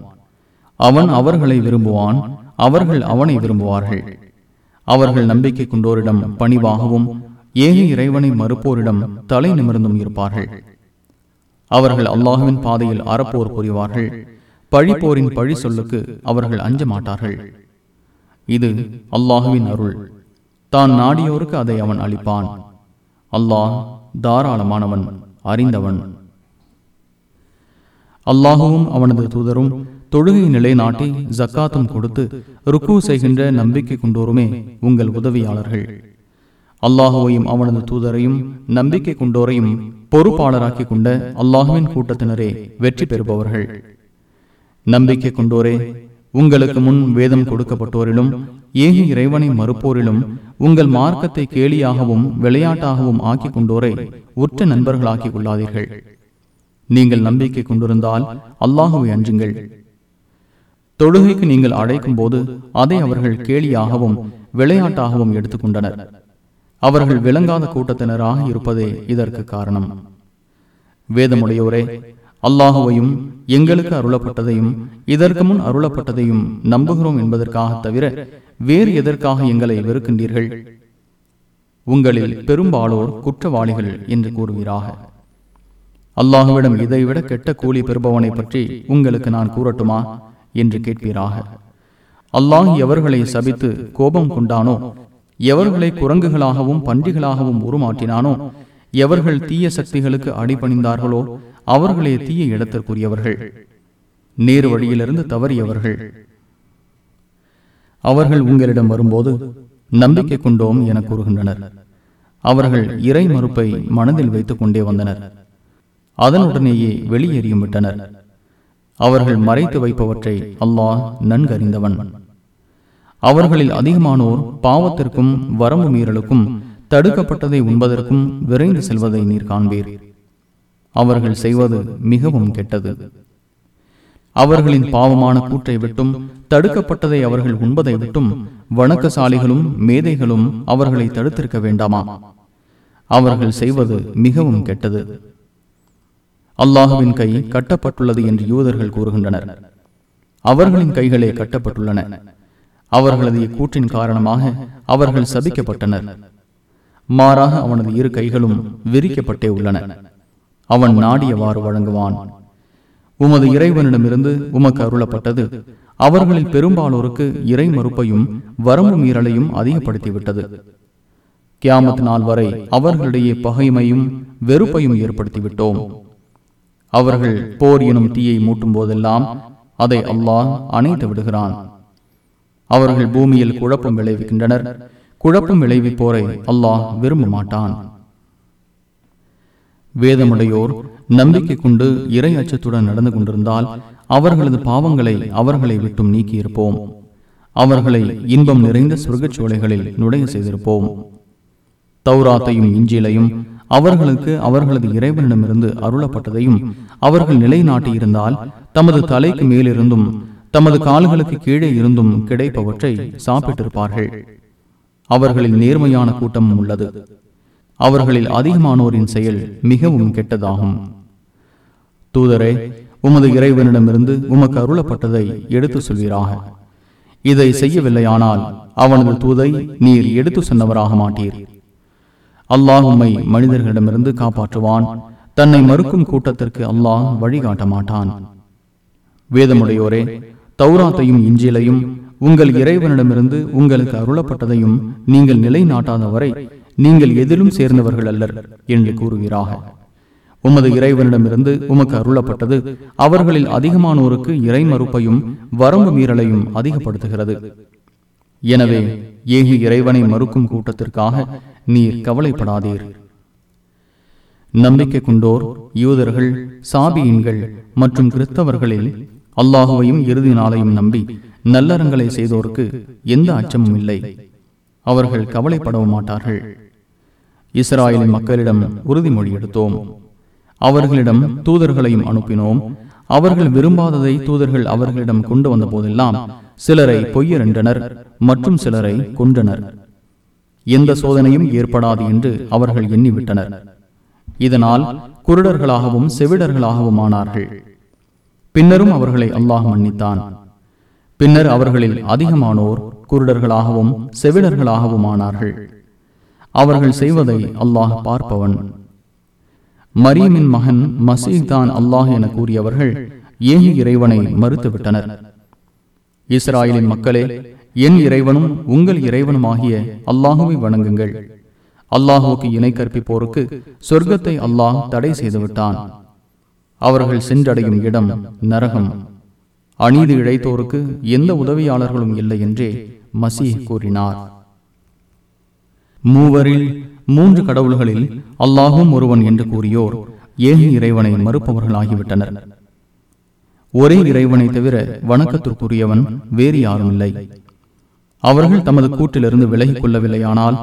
S1: அவன் அவர்களை விரும்புவான் அவர்கள் அவனை விரும்புவார்கள். அவர்கள் நம்பிக்கை கொண்டோரிடம் பணிவாகவும் ஏக இறைவனை மறுப்போரிடம் தலை நிமிர்ந்தும் இருப்பார்கள். அவர்கள் அல்லாஹுவின் பாதையில் அறப்போர் புரிவார்கள். பழிப்போரின் பழி சொல்லுக்கு அவர்கள் அஞ்ச மாட்டார்கள் இது அல்லாஹுவின் அருள். தான் நாடியோருக்கு அதை அவன் அளிப்பான். அல்லாஹ் தாராளமானவன் அறிந்தவன். அல்லாஹுவும் அவனது தூதரும் தொழுகை நிலைநாட்டி ஜக்காத்தும் கொடுத்து ருக்கு செய்கின்ற நம்பிக்கை கொண்டோருமே உங்கள் உதவியாளர்கள். அல்லாஹுவையும் அவனது தூதரையும் நம்பிக்கை கொண்டோரையும் பொறுப்பாளராக்கிக் கொண்ட அல்லாஹுவின் கூட்டத்தினரே வெற்றி பெறுபவர்கள். நம்பிக்கை கொண்டோரே உங்களுக்கு முன் வேதம் கொடுக்கப்பட்டோரிலும் ஏக இறைவனை மறுப்போரிலும் உங்கள் மார்க்கத்தை கேலியாகவும் விளையாட்டாகவும் ஆக்கிக் கொண்டோரை உற்ற நண்பர்களாக்கிக் கொள்ளாதீர்கள். நீங்கள் நம்பிக்கை கொண்டிருந்தால் அல்லாஹுவை அஞ்சுங்கள். தொழுகைக்கு நீங்கள் அழைக்கும் போது அதை அவர்கள் கேலியாகவும் விளையாட்டாகவும் எடுத்துக்கொண்டனர். அவர்கள் விளங்காத கூட்டத்தினராக இருப்பதே இதற்கு காரணம். வேதமுடையோரே அல்லாஹுவையும் எங்களுக்கு அருளப்பட்டதையும் இதற்கு முன் அருளப்பட்டதையும் நம்புகிறோம் என்பதற்காக தவிர வேறு எதற்காக எங்களை வெறுக்கின்றீர்கள்? உங்களில் பெரும்பாலோர் குற்றவாளிகள் என்று கூறுவீராக. அல்லாஹுவிடம் இதைவிட கெட்ட கூலி பெறுபவனை பற்றி உங்களுக்கு நான் கூறட்டுமா? என்று கேட்பீராக. அல்லாஹ் எவர்களை சபித்து கோபம் கொண்டானோ எவர்களை குரங்குகளாகவும் பன்றிகளாகவும் உருமாற்றினானோ? எவர்கள் தீய சக்திகளுக்கு அடிபணிந்தார்களோ அவர்களே தீய இடத்திற்குரியவர்கள். நேரு வழியிலிருந்து தவறியவர்கள். அவர்கள் உங்களிடம் வரும்போது நம்பிக்கை கொண்டோம் என கூறுகின்றனர். அவர்கள் இறை மறுப்பை மனதில் வைத்துக் கொண்டே வந்தனர். அதனுடனேயே வெளியேறியும் விட்டனர். அவர்கள் மறைத்து வைப்பவற்றை அல்லாஹ் நன்கறிந்தவன். அவர்களில் அதிகமானோர் பாவத்திற்கும் வரம்பு மீறலுக்கும் தடுக்கப்பட்டதை உண்பதற்கும் விரைந்து செல்வதை நீர் காண்பீர். அவர்கள் செய்வது மிகவும் கெட்டது. அவர்களின் பாவமான கூற்றை விட்டும் தடுக்கப்பட்டதை அவர்கள் உண்பதை விட்டும் வணக்கசாலிகளும் மேதைகளும் அவர்களை தடுத்திருக்க வேண்டாமா? அவர்கள் செய்வது மிகவும் கெட்டது. அல்லாஹுவின் கை கட்டப்பட்டுள்ளது என்று யூதர்கள் கூறுகின்றனர். அவர்களின் கைகளே கட்டப்பட்டுள்ளன. அவர்களது இக்கூற்றின் காரணமாக அவர்கள் சபிக்கப்பட்டனர். மாறாக அவனது இரு கைகளும் விரிக்கப்பட்டே உள்ளன. அவன் நாடியவாறு வழங்குவான். உமது இறைவனிடமிருந்து உமக்கு அருளப்பட்டது. அவர்களில் பெரும்பாலோருக்கு இறை மறுப்பையும் வரம்பு மீறலையும் அதிகப்படுத்திவிட்டது. கியாமத் நாள் வரை அவர்களிடையே பகைமையும் வெறுப்பையும் ஏற்படுத்திவிட்டோம். அவர்கள் போர் எனும் தீயை மூட்டும் போதெல்லாம் அதை அல்லாஹ் அணைத்து விடுகிறான். அவர்கள் பூமியில் குழப்பம் விளைவிக்கின்றனர். குழப்பம் விளைவிப்போரை அல்லாஹ் விரும்ப மாட்டான் வேதமுடையோர் நம்பிக்கை கொண்டு இறை அச்சத்துடன் நடந்து கொண்டிருந்தால் அவர்களது பாவங்களை அவர்களை விட்டும் நீக்கியிருப்போம். அவர்களை இன்பம் நிறைந்த சுருகச் சோலைகளில் நுழைய செய்திருப்போம். தௌராத்தையும் இஞ்சிலையும் அவர்களுக்கு அவர்களது இறைவனிடமிருந்து அருளப்பட்டதையும் அவர்கள் நிலைநாட்டியிருந்தால் தமது தலைக்கு மேலிருந்தும் தமது கால்களுக்கு கீழே இருந்தும் கிடைப்பவற்றை சாப்பிட்டிருப்பார்கள். அவர்களில் நேர்மையான கூட்டமும் உள்ளது. அவர்களில் அதிகமானோரின் செயல் மிகவும் கெட்டதாகும். தூதரே உமது இறைவனிடமிருந்து உமக்கு அருளப்பட்டதை எடுத்து சொல்வீராக. இதை செய்யவில்லையானால் அவனது தூதை நீர் எடுத்து சொன்னவராக மாட்டீர். அல்லாஹ் உம்மை மனிதர்களிடமிருந்து காப்பாற்றுவான். தன்னை மறுக்கும் கூட்டத்திற்கு அல்லாஹ் வழிகாட்ட மாட்டான். வேதமுடையோரே தௌராத்தையும் இஞ்சிலையும் உங்கள் இறைவனிடமிருந்து உங்களுக்கு அருளப்பட்டதையும் நீங்கள் நிலைநாட்டாத வரை நீங்கள் எதிலும் சேர்ந்தவர்கள் அல்லர் என்று கூறுகிறாக உமது இறைவனிடமிருந்து உமக்கு அருளப்பட்டது அவர்களில் அதிகமானோருக்கு இறை மறுப்பையும் வரம்பு மீறலையும் அதிகப்படுத்துகிறது. எனவே ஏகி இறைவனை மறுக்கும் கூட்டத்திற்காக நீர் கவலைப்படாதீர். நம்பிக்கை கொண்டோர் யூதர்கள் சாபியின்கள் மற்றும் கிறிஸ்தவர்களில் அல்லாஹுவையும் இறுதி நாளையும் நம்பி நல்லறங்களை செய்தோருக்கு எந்த அச்சமும் இல்லை. அவர்கள் கவலைப்படவும் மாட்டார்கள். இஸ்ராயலின் மக்களிடம் உறுதிமொழி எடுத்தோம். அவர்களிடம் தூதர்களையும் அனுப்பினோம். அவர்கள் விரும்பாததை தூதர்கள் அவர்களிடம் கொண்டு வந்த போதெல்லாம் சிலரை பொய்யரென்றனர் மற்றும் சிலரை கொன்றனர். எந்த சோதனையும் ஏற்படாது என்று அவர்கள் எண்ணிவிட்டனர். இதனால் குருடர்களாகவும் செவிடர்களாகவும் ஆனார்கள். பின்னரும் அவர்களை அல்லாஹ் மன்னித்தான். பின்னர் அவர்களில் அதிகமானோர் குருடர்களாகவும் செவிடர்களாகவும் ஆனார்கள் அவர்கள் செய்வதை அல்லாஹ் பார்ப்பவன். மரியமின் மகன் மசீத் தான் அல்லாஹ் என கூறியவர்கள் ஏகி இறைவனை மறுத்துவிட்டனர். இஸ்ராயலின் மக்களே என் இறைவனும் உங்கள் இறைவனுமாகிய அல்லாஹுவை வணங்குங்கள். அல்லாஹுக்கு இணை கற்பிப்போருக்கு சொர்க்கத்தை அல்லாஹ் தடை செய்துவிட்டான். அவர்கள் சென்றடையும் இடம் நரகம். அநீதி இழைத்தோருக்கு எந்த உதவியாளர்களும் இல்லை என்றே மசீஹ் கூறினார். மூவரில் மூன்று கடவுள்களில் அல்லாஹும் ஒருவன் என்று கூறியோர். ஏக இறைவனை மறுப்பவர்களாகிவிட்டனர். ஒரே இறைவனை தவிர வணக்கத்திற்குரியவன் வேறு யாரும் இல்லை. அவர்கள் தமது கூட்டிலிருந்து விலகிக் கொள்ளவில்லையானால்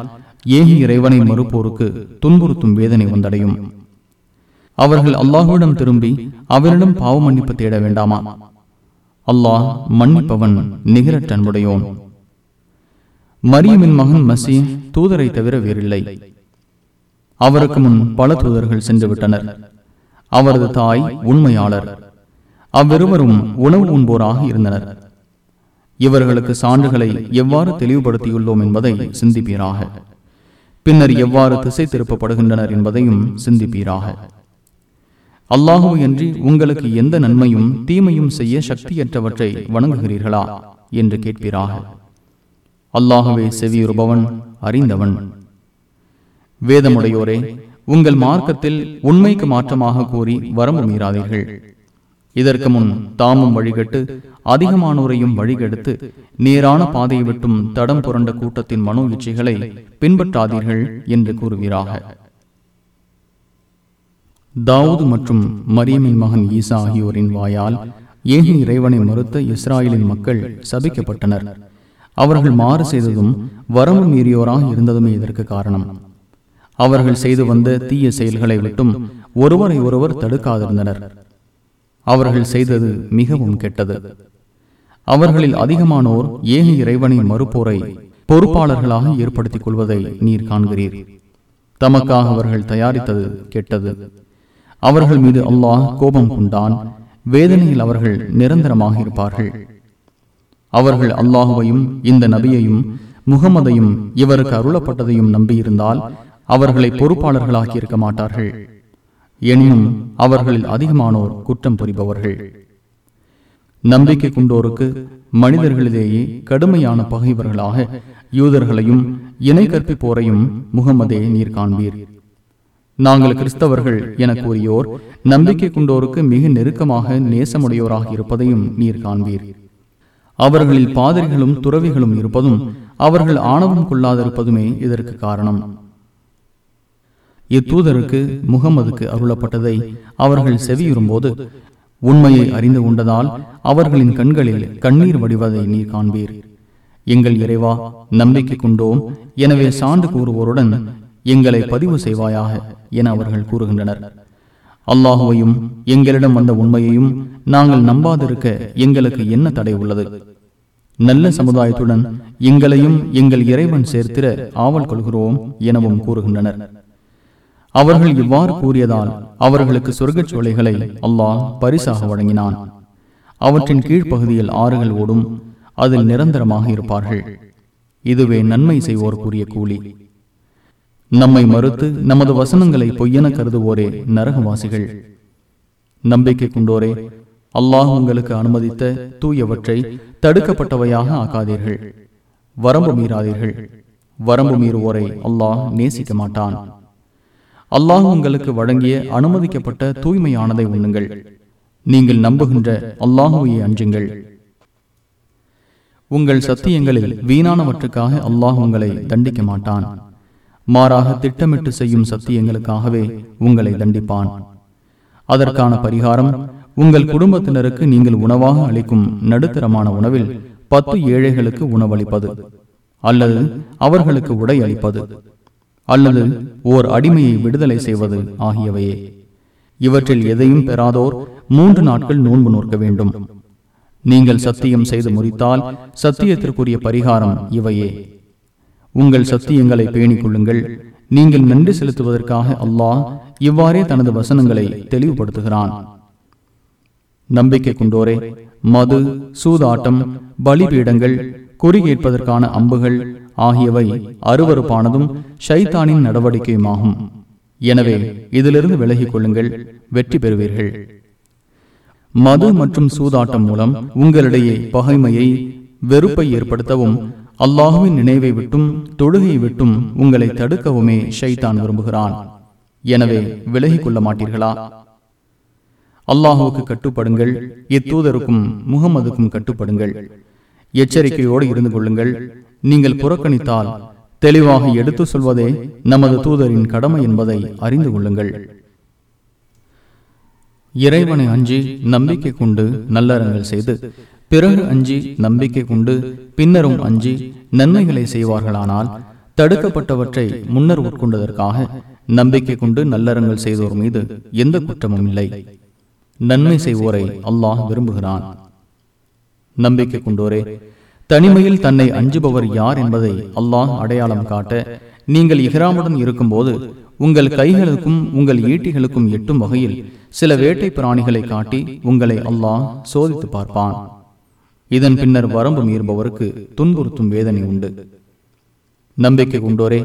S1: ஏகி இறைவனை மறுப்போருக்கு துன்புறுத்தும் வேதனை வந்தடையும். அவர்கள் அல்லாஹுவிடம் திரும்பி அவரிடம் பாவ மன்னிப்பு தேட வேண்டாமா? அல்லாஹ் மன்னிப்பவன் நிகரற்ற அன்புடையோன் மரியமின் மகன் மசி தூதரை தவிர வேறில்லை. அவருக்கு முன் பல தூதர்கள் சென்று விட்டனர் அவரது தாய் உண்மையாளர். அவ்விருவரும் உணவு உண்போராக இருந்தனர். இவர்களுக்கு சான்றுகளை எவ்வாறு தெளிவுபடுத்தியுள்ளோம் என்பதை சிந்திப்பீராக. பின்னர் எவ்வாறு திசை திருப்பப்படுகின்றனர் என்பதையும் சிந்திப்பீராக. அல்லாஹுவையன்றி உங்களுக்கு எந்த நன்மையும் தீமையும் செய்ய சக்தியற்றவற்றை வணங்குகிறீர்களா? என்று கேட்பீராக. அல்லாஹுவே செவியுறுபவன் அறிந்தவன். வேதமுடையோரே உங்கள் மார்க்கத்தில் உண்மைக்கு மாற்றமாக கூறி வரம்பு மீறாதீர்கள். இதற்கு முன் தாமும் வழிகட்டு அதிகமானோரையும் வழிகெடுத்து நேரான பாதையை விட்டும் தடம் புரண்ட கூட்டத்தின் மனோ இச்சைகளை பின்பற்றாதீர்கள் என்று கூறுவீராக. தாவூது மற்றும் மரியமின் மகன் ஈசா ஆகியோரின் வாயால் ஏகி இறைவனை மறுத்த இஸ்ராயலின் மக்கள் சபிக்கப்பட்டனர். அவர்கள் மாறு செய்ததும் வரம்பு மீறியோராக இருந்ததுமே இதற்கு காரணம். அவர்கள் செய்து வந்த தீய செயல்களை விட்டும் ஒருவரை ஒருவர் தடுக்காதிருந்தனர். அவர்கள் செய்தது மிகவும் கெட்டது. அவர்களில் அதிகமானோர் ஏக இறைவனை மறுப்போரை பொறுப்பாளர்களாக ஏற்படுத்திக் கொள்வதை நீர் காண்கிறீர். தமக்காக அவர்கள் தயாரித்தது கெட்டது. அவர்கள் மீது அல்லாஹ் கோபம் கொண்டான். வேதனையில் அவர்கள் நிரந்தரமாக இருப்பார்கள். அவர்கள் அல்லாஹுவையும் இந்த நபியையும் முகமதையும் இவருக்கு அருளப்பட்டதையும் நம்பியிருந்தால் அவர்களை பொறுப்பாளர்களாக்கி இருக்க மாட்டார்கள். எனினும் அவர்களில் அதிகமானோர் குற்றம் புரிபவர்கள். நம்பிக்கை கொண்டோருக்கு மனிதர்களிலேயே கடுமையான பகைவர்களாக யூதர்களையும் இணை கற்பிப்போரையும் முகமதே நீர் காண்பீர். நாங்கள் கிறிஸ்தவர்கள் என கூறியோர் நம்பிக்கை கொண்டோருக்கு மிக நெருக்கமாக நேசமுடையோராக இருப்பதையும் நீர் காண்பீர். அவர்களில் பாதிரிகளும் துறவிகளும் இருப்பதும் அவர்கள் ஆணவம் கொள்ளாதிருப்பதுமே இதற்கு காரணம். இத்தூதருக்கு முகமதுக்கு அருளப்பட்டதை அவர்கள் செவியுறும்போது உண்மையை அறிந்து கொண்டதால் அவர்களின் கண்களில் கண்ணீர் வடிவதை நீர் காண்பீர். எங்கள் இறைவா நம்பிக்கை கொண்டோம் எனவே சான்று கூறுவோருடன் எங்களை பதிவு செய்வாயாக என அவர்கள் கூறுகின்றனர். அல்லாஹுவையும் எங்களிடம் வந்த உண்மையையும் நாங்கள் நம்பாதிருக்க எங்களுக்கு என்ன தடை உள்ளது? நல்ல சமுதாயத்துடன் எங்களையும் எங்கள் இறைவன் சேர்த்திட ஆவல் கொள்கிறோம் எனவும் கூறுகின்றனர். அவர்கள் இவ்வாறு கூறியதால் அவர்களுக்கு சொர்க்கச் சோலைகளை அல்லாஹ் பரிசாக வழங்கினான். அவற்றின் கீழ்ப்பகுதியில் ஆறுகள் ஓடும் அதில் நிரந்தரமாக இருப்பார்கள். இதுவே நன்மை செய்வோர் கூறிய கூலி. நம்மை மறுத்து நமது வசனங்களை பொய்யென கருதுவோரே நரகவாசிகள். நம்பிக்கை கொண்டோரே அல்லாஹ் உங்களுக்கு அனுமதித்த தூயவற்றை தடுக்கப்பட்டவையாக ஆக்காதீர்கள். வரம்பு மீறாதீர்கள். வரம்பு மீறுவோரை அல்லாஹ் நேசிக்க மாட்டான். அல்லாஹ் உங்களுக்கு வழங்கிய அனுமதிக்கப்பட்ட தூய்மையானதை உண்ணுங்கள். நீங்கள் நம்புகின்ற அல்லாஹுவையை அஞ்சுங்கள். உங்கள் சத்தியங்களில் வீணானவற்றுக்காக அல்லாஹ் உங்களை தண்டிக்க மாட்டான். மாறாக திட்டமிட்டு செய்யும் சத்தியங்களுக்காகவே உங்களை தண்டிப்பான். அதற்கான பரிகாரம் உங்கள் குடும்பத்தினருக்கு நீங்கள் உணவாக அளிக்கும் நடுத்தரமான உணவில் பத்து ஏழைகளுக்கு உணவளிப்பது அல்லது அவர்களுக்கு உடை அளிப்பது அல்லது ஓர் அடிமையை விடுதலை செய்வது ஆகியவையே. இவற்றில் எதையும் பெறாதோர் மூன்று நாட்கள் நோன்பு நோக்க வேண்டும். நீங்கள் சத்தியம் செய்து முறித்தால் சத்தியத்திற்குரிய பரிகாரம் இவையே. உங்கள் சத்தியங்களை பேணிக் கொள்ளுங்கள் நீங்கள் நன்றி செலுத்துவதற்காக அல்லாஹ் இவ்வாறே தனது வசனங்களை தெளிவுபடுத்துகிறான். நம்பிக்கை கொண்டோரே மது சூதாட்டம் பலிபீடங்கள் குறி கேட்பதற்கான அம்புகள் ஆகியவை அருவறுப்பானதும் ஷைத்தானின் நடவடிக்கையுமாகும். எனவே இதிலிருந்து விலகிக் கொள்ளுங்கள் வெற்றி பெறுவீர்கள். மது மற்றும் சூதாட்டம் மூலம் உங்களிடையே பகைமையை வெறுப்பை ஏற்படுத்தவும் அல்லாஹுவின் நினைவை விட்டும் தொழுகை விட்டும் உங்களை தடுக்கவுமே ஷைதான் விரும்புகிறான். எனவே விலகிக் கொள்ள மாட்டீர்களா? அல்லாஹுவுக்கு கட்டுப்படுங்கள் இத்தூதருக்கும் முகமதுக்கும் கட்டுப்படுங்கள். எச்சரிக்கையோடு இருந்து கொள்ளுங்கள். நீங்கள் புறக்கணித்தால் தெளிவாக எடுத்து சொல்வதே நமது தூதரின் கடமை என்பதை அறிந்து கொள்ளுங்கள். இறைவனை அஞ்சி நம்பிக்கை கொண்டு நல்லறங்கள் செய்து பிறகு அஞ்சி நம்பிக்கை கொண்டு பின்னரும் அஞ்சி நன்மைகளை செய்வார்களானால் தடுக்கப்பட்டவற்றை முன்னர் உட்கொண்டதற்காக நம்பிக்கை கொண்டு நல்லறங்கள் செய்தோர் மீது எந்த குற்றமும் இல்லை. நன்மை செய்வோரை அல்லாஹ் விரும்புகிறான். நம்பிக்கை கொண்டோரே தனிமையில் தன்னை அஞ்சுபவர் யார் என்பதை அல்லாஹ் அடையாளம் காட்ட நீங்கள் இஹ்ராமுடன் இருக்கும்போது உங்கள் கைகளுக்கும் உங்கள் ஈட்டிகளுக்கும் எட்டும் வகையில் சில வேட்டை பிராணிகளை காட்டி உங்களை அல்லாஹ் சோதித்து பார்ப்பான். இதன் பின்னர் வரம்பு மீறுபவருக்கு துன்புறுத்தும் வேதனை உண்டு. நம்பிக்கை கொண்டோரே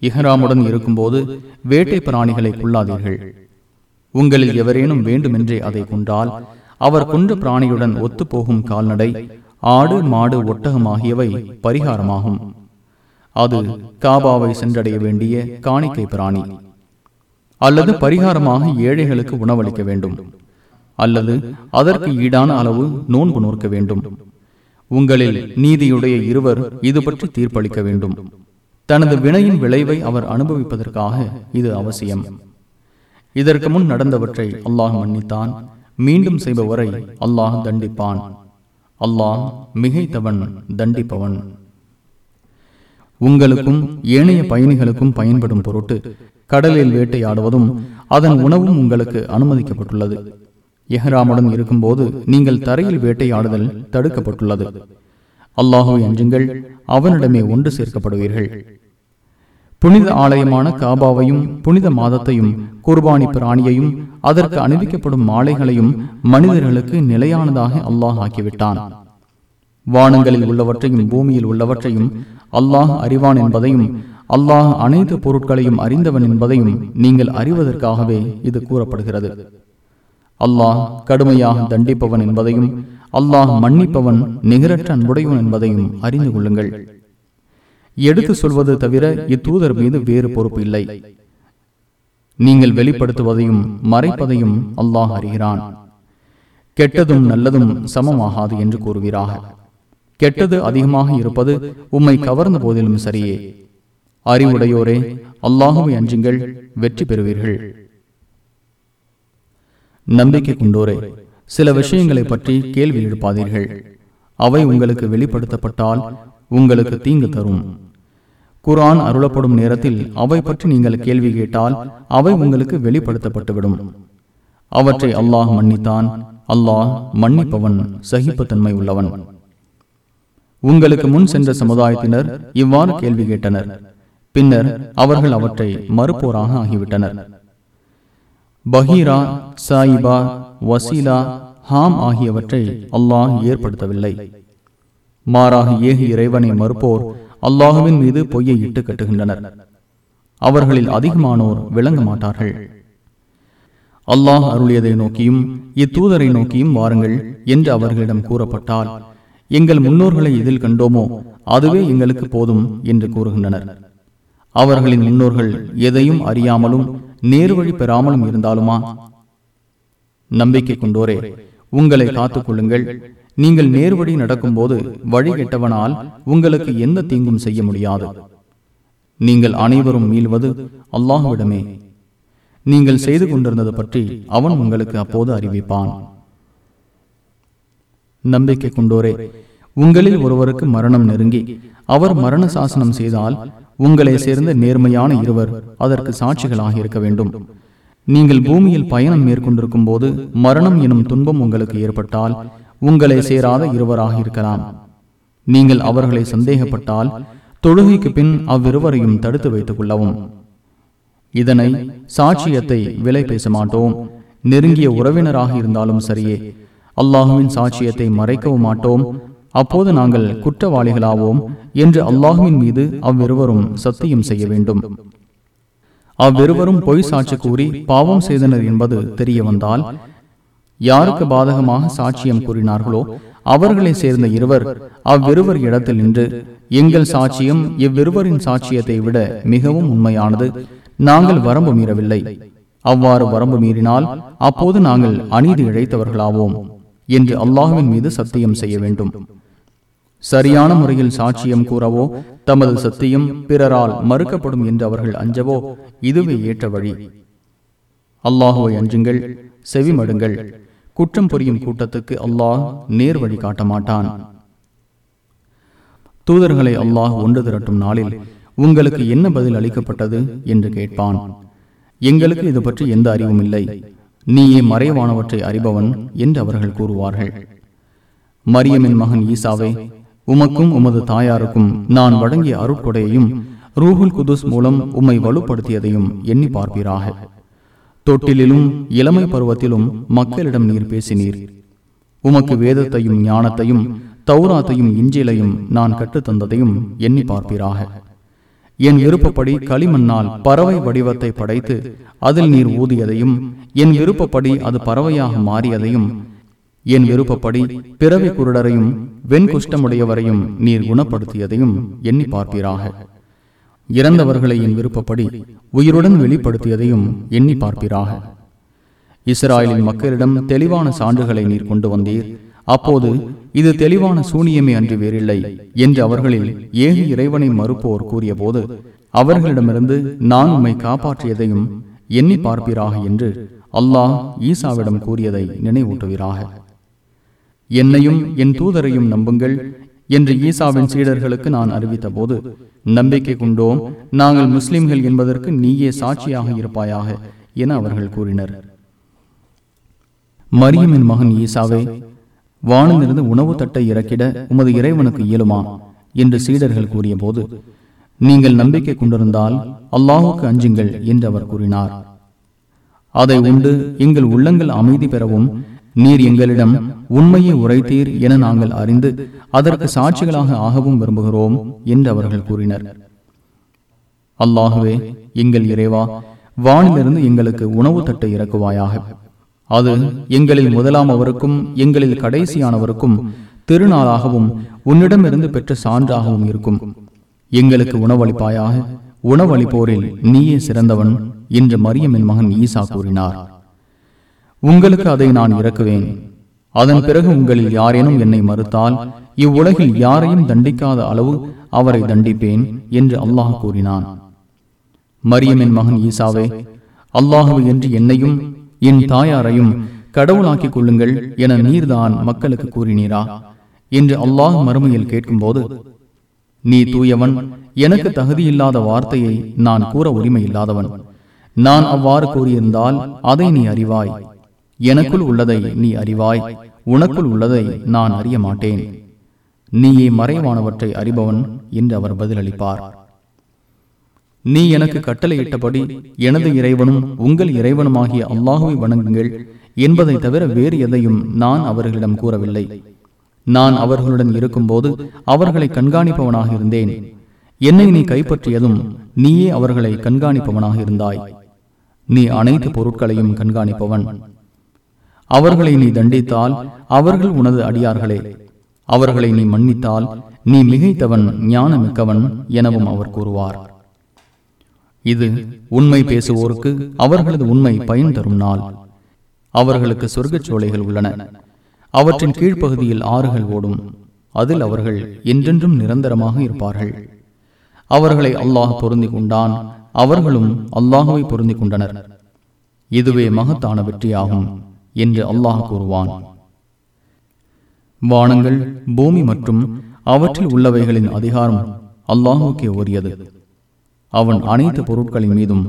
S1: இஹராமுடன் இருக்கும்போது வேட்டை பிராணிகளை கொள்ளாதீர்கள். உங்களில் எவரேனும் வேண்டுமென்றே அதை கொண்டால் அவர் கொன்ற பிராணியுடன் ஒத்துப்போகும் கால்நடை ஆடு மாடு ஒட்டகம் ஆகியவை பரிகாரமாகும். அது காபாவை சென்றடைய வேண்டிய காணிக்கை பிராணி. அல்லது பரிகாரமாக ஏழைகளுக்கு உணவளிக்க வேண்டும். அல்லது அதற்கு ஈடான அளவு நோன்பு நோக்க வேண்டும். உங்களில் நீதியுடைய இருவர் இது பற்றி தீர்ப்பளிக்க வேண்டும். தனது வினையின் விளைவை அவர் அனுபவிப்பதற்காக இது அவசியம். இதற்கு முன் நடந்தவற்றை அல்லாஹ் மன்னித்தான். மீண்டும் செய்பவரை அல்லாஹ் தண்டிப்பான். அல்லாஹ் மிகைத்தவன் தண்டிப்பவன். உங்களுக்கும் ஏனைய பயணிகளுக்கும் பயன்படும் பொருட்டு கடலில் வேட்டையாடுவதும் அதன் உணவும் உங்களுக்கு அனுமதிக்கப்பட்டுள்ளது. எஹ்ராமுடன் இருக்கும்போது நீங்கள் தரையில் வேட்டையாடுதல் தடுக்கப்பட்டுள்ளது. அல்லாஹுவை அஞ்சுங்கள் அவனிடமே ஒன்று சேர்க்கப்படுவீர்கள். புனித ஆலயமான காபாவையும் புனித மாதத்தையும் குர்பானி பிராணியையும் அதற்கு அணிவிக்கப்படும் மாலைகளையும் மனிதர்களுக்கு நிலையானதாக அல்லாஹ் ஆக்கிவிட்டான். வானங்களில் உள்ளவற்றையும் பூமியில் உள்ளவற்றையும் அல்லாஹ் அறிவான் என்பதையும் அல்லாஹ் அனைத்து பொருட்களையும் அறிந்தவன் என்பதையும் நீங்கள் அறிவதற்காகவே இது கூறப்படுகிறது. அல்லாஹ் கடுமையாக தண்டிப்பவன் என்பதையும் அல்லாஹ் மன்னிப்பவன் நிகரற்ற அன்புடையவன் என்பதையும் அறிந்து கொள்ளுங்கள். எடுத்து சொல்வது தவிர இத்தூதர் மீது வேறு பொறுப்பு இல்லை. நீங்கள் வெளிப்படுத்துவதையும் மறைப்பதையும் அல்லாஹ் அறிகிறான். கெட்டதும் நல்லதும் சமமாகாது என்று கூறுகிறாக கெட்டது அதிகமாக இருப்பது உம்மை கவர்ந்த போதிலும் சரியே. அறிவுடையோரே அல்லாஹுவை அஞ்சுங்கள் வெற்றி பெறுவீர்கள். நம்பிக்கை கொண்டோரே சில விஷயங்களை பற்றி கேள்வி எழுப்பாதீர்கள். அவை உங்களுக்கு வெளிப்படுத்தப்பட்டால் உங்களுக்கு தீங்கு தரும். குரான் அருளப்படும் நேரத்தில் அவை பற்றி நீங்கள் கேள்வி கேட்டால் அவை உங்களுக்கு வெளிப்படுத்தப்பட்டுவிடும். அவற்றை அல்லாஹ் மன்னித்தான். அல்லாஹ் மன்னிப்பவன் சகிப்புத்தன்மை உள்ளவன். உங்களுக்கு முன் சென்ற சமுதாயத்தினர் இவ்வாறு கேள்வி கேட்டனர். பின்னர் அவர்கள் அவற்றை மறுப்போராக ஆகிவிட்டனர். பஹீரா சாயிபா வசீலா ஹாம் ஆகியவற்றை அல்லாஹ் ஏற்படுத்தவில்லை. மாறாக ஏகு இறைவனை மறுப்போர் அல்லாஹுவின் மீது பொய்யை இட்டு கட்டுகின்றனர். அவர்களில் அதிகமானோர் விளங்க மாட்டார்கள். அல்லாஹ் அருளியதை நோக்கியும் இத்தூதரை நோக்கியும் வாருங்கள் என்று அவர்களிடம் கூறப்பட்டால் எங்கள் முன்னோர்களை எதில் கண்டோமோ அதுவே எங்களுக்கு போதும் என்று கூறுகின்றனர். அவர்களின் முன்னோர்கள் எதையும் அறியாமலும் நேர்வழி பெறாமலும் இருந்தாலுமா? நம்பிக்கை கொண்டோரே உங்களை காத்துக் கொள்ளுங்கள் நீங்கள் நேர்வழி நடக்கும்போது வழி கெட்டவனால் உங்களுக்கு எந்த தீங்கும் செய்ய முடியாது. நீங்கள் அனைவரும் மீள்வது அல்லாஹுவிடமே. நீங்கள் செய்து கொண்டிருந்தது பற்றி அவன் உங்களுக்கு அப்போது அறிவிப்பான். நம்பிக்கை கொண்டோரே உங்களில் ஒருவருக்கு மரணம் நெருங்கி அவர் மரண சாசனம் செய்தால் உங்களை சேர்ந்த நேர்மையான இருவர் அதற்கு சாட்சிகளாக இருக்க வேண்டும். நீங்கள் பூமியில் பயணம் மேற்கொண்டிருக்கும் போது மரணம் எனும் துன்பம் உங்களுக்கு ஏற்பட்டால் உங்களை சேராத இருவராக இருக்கலாம். நீங்கள் அவர்களை சந்தேகப்பட்டால் தொழுகைக்கு பின் அவ்விருவரையும் தடுத்து வைத்துக் கொள்ளவும். இதனை சாட்சியத்தை விலை பேச மாட்டோம். நெருங்கிய உறவினராக இருந்தாலும் சரியே. அல்லாஹுவின் சாட்சியத்தை மறைக்கவும் மாட்டோம். அப்போது நாங்கள் குற்றவாளிகளாவோம் என்று அல்லாஹுவின் மீது அவ்விருவரும் சத்தியம் செய்ய வேண்டும். அவ்விருவரும் பொய் சாட்சி கூறி பாவம் செய்தனர் என்பது தெரிய வந்தால் யாருக்கு பாதகமாக சாட்சியம் கூறினார்களோ அவர்களை சேர்ந்த இருவர் அவ்விருவர் இடத்தில் நின்று எங்கள் சாட்சியம் இவ்விருவரின் சாட்சியத்தை விட மிகவும் உண்மையானது. நாங்கள் வரம்பு மீறவில்லை. அவ்வாறு வரம்பு மீறினால் அப்போது நாங்கள் அநீதி இழைத்தவர்களாவோம் என்று அல்லாஹுவின் மீது சத்தியம் செய்ய வேண்டும். சரியான முறையில் சாட்சியம் கூறவோ தமது சத்தியம் பிறரால் மறுக்கப்படும் என்று அவர்கள் அஞ்சவோ இதுவே ஏற்ற வழி. அல்லாஹுவை அஞ்சுங்கள் செவிமடுங்கள். குற்றம் புரியும் கூட்டத்துக்கு அல்லாஹ் நேர் வழி காட்ட மாட்டான். தூதர்களை அல்லாஹ் ஒன்று திரட்டும் நாளில் உங்களுக்கு என்ன பதில் அளிக்கப்பட்டது என்று கேட்பான். எங்களுக்கு இது பற்றி எந்த அறிவும் இல்லை. நீயே மறைவானவற்றை அறிபவன் என்று அவர்கள் கூறுவார்கள். மரியமின் மகன் ஈசாவை உமக்கும் உமது தாயாருக்கும் நான் வழங்கிய அருட்கொடையையும் ரூஹுல் குதுஸ் மூலம் உம்மை வலுப்படுத்தியதையும் எண்ணி பார்ப்பீராக. தொட்டிலும் இளமை பருவத்திலும் மக்களிடம் நீர் பேசினீர். உமக்கு வேதத்தையும் ஞானத்தையும் தௌராத்தையும் இஞ்சிலையும் நான் கற்றுத்தந்ததையும் எண்ணி பார்ப்பீராக. என் விருப்பப்படி களிமண்ணால் பறவை வடிவத்தை படைத்து அதில் நீர் ஊதியதையும் என் விருப்பப்படி அது பறவையாக மாறியதையும் என் விருப்பப்படி பிறவி குருடரையும் வெண்குஷ்டமுடையவரையும் நீர் குணப்படுத்தியதையும் எண்ணி பார்ப்பீராக. இறந்தவர்களை என் விருப்பப்படி உயிருடன் வெளிப்படுத்தியதையும் எண்ணி பார்ப்பீராக. இஸ்ராயலின் மக்களிடம் தெளிவான சான்றுகளை நீர் கொண்டு வந்தீர். அப்போது இது தெளிவான சூனியமே அன்று வேறில்லை என்று அவர்களில் ஏக இறைவனை மறுப்போர் கூறியபோது அவர்களிடமிருந்து நான் உம்மை காப்பாற்றியதையும் எண்ணி பார்ப்பீராக என்று அல்லாஹ் ஈசாவிடம் கூறியதை நினைவூட்டுவீராக. என்னையும் என் தூதரையும் நம்புங்கள் என்று ஈசாவின் சீடர்களுக்கு நான் அறிவித்த போது நம்பிக்கை கொண்டோம் நாங்கள் முஸ்லிம்கள் என்பதற்கு நீயே சாட்சியாக இருப்பாயாக என அவர்கள் கூறினர். மரியமின் மகன் ஈசாவே வானிலிருந்து உணவு தட்டை இறக்கிட உமது இறைவனுக்கு இயலுமா? என்று சீடர்கள் கூறிய போது நீங்கள் நம்பிக்கை கொண்டிருந்தால் அல்லாஹுக்கு அஞ்சுங்கள் என்று அவர் கூறினார். அதை உண்டு எங்கள் உள்ளங்கள் அமைதி பெறவும் நீர் எங்களிடம் உண்மையை உரைத்தீர் என நாங்கள் அறிந்து அதற்கு சாட்சிகளாக ஆகவும் விரும்புகிறோம் என்று அவர்கள் கூறினர். அல்லாகவே எங்கள் இறைவா வானிலிருந்து எங்களுக்கு உணவு தட்டை இறக்குவாயாக. அது எங்களில் முதலாம் அவருக்கும் எங்களில் கடைசியானவருக்கும் திருநாளாகவும் உன்னிடமிருந்து பெற்ற சான்றாகவும் இருக்கும். எங்களுக்கு உணவளிப்பாயாக உணவளிப்போரில் நீயே சிறந்தவன் என்று மரியமின் மகன் ஈசா கூறினார். உங்களுக்கு அதை நான் இறக்குவேன். அதன் பிறகு உங்களில் யாரேனும் என்னை மறுத்தால் இவ்வுலகில் யாரையும் தண்டிக்காத அளவு அவரை தண்டிப்பேன் என்று அல்லாஹ் கூறினான். மரியமின் மகன் ஈசாவே அல்லாஹு என்று என்னையும் என் தாயாரையும் கடவுளாக்கிக் கொள்ளுங்கள் என நீர்தான் மக்களுக்கு கூறினீரா? என்று அல்லாஹ் மறுமையில் கேட்கும்போது நீ தூயவன் எனக்கு தகுதியில்லாத வார்த்தையை நான் கூற உரிமை இல்லாதவன் நான் அவ்வாறு கூறியிருந்தால் அதை நீ அறிவாய். எனக்குள் உள்ளதை நீ அறிவாய் உனக்குள் உள்ளதை நான் அறிய மாட்டேன். நீயே மறைவானவற்றை அறிபவன் என்று அவர் பதிலளிப்பார். நீ எனக்கு கட்டளையிட்டபடி எனது இறைவனும் உங்கள் இறைவனுமாகிய அல்லாஹுவை வணங்குங்கள் என்பதை தவிர வேறு எதையும் நான் அவர்களிடம் கூறவில்லை. நான் அவர்களுடன் இருக்கும்போது அவர்களை கண்காணிப்பவனாக இருந்தேன். என்னை நீ கைப்பற்றியதும் நீயே அவர்களை கண்காணிப்பவனாக இருந்தாய். நீ அனைத்து பொருட்களையும் கண்காணிப்பவன். அவர்களை நீ தண்டித்தால் அவர்கள் உனது அடியார்களே. அவர்களை நீ மன்னித்தால் நீ மிகைத்தவன் ஞானமிக்கவன் எனவும் அவர் கூறுவார். இது உண்மை பேசுவோருக்கு அவர்களது உண்மை பயன் தரும் நாள். அவர்களுக்கு சொர்க்கச் சோலைகள் உள்ளன. அவற்றின் கீழ்ப்பகுதியில் ஆறுகள் ஓடும். அதில் அவர்கள் என்றென்றும் நிரந்தரமாக இருப்பார்கள். அவர்களை அல்லாஹ் பொருந்தி கொண்டான். அவர்களும் அல்லாஹுவை பொருந்தி கொண்டனர். இதுவே மகத்தான வெற்றியாகும். என்று அல்லாஹ் கூறுவான். வானங்கள் பூமி மற்றும் அவற்றில் உள்ளவைகளின் அதிகாரம் அல்லாஹுக்கே உரியது. அவன் அனைத்து பொருட்களின் மீதும்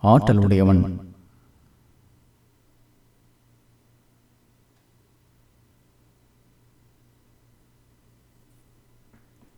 S1: ஆற்றல் உடையவன்.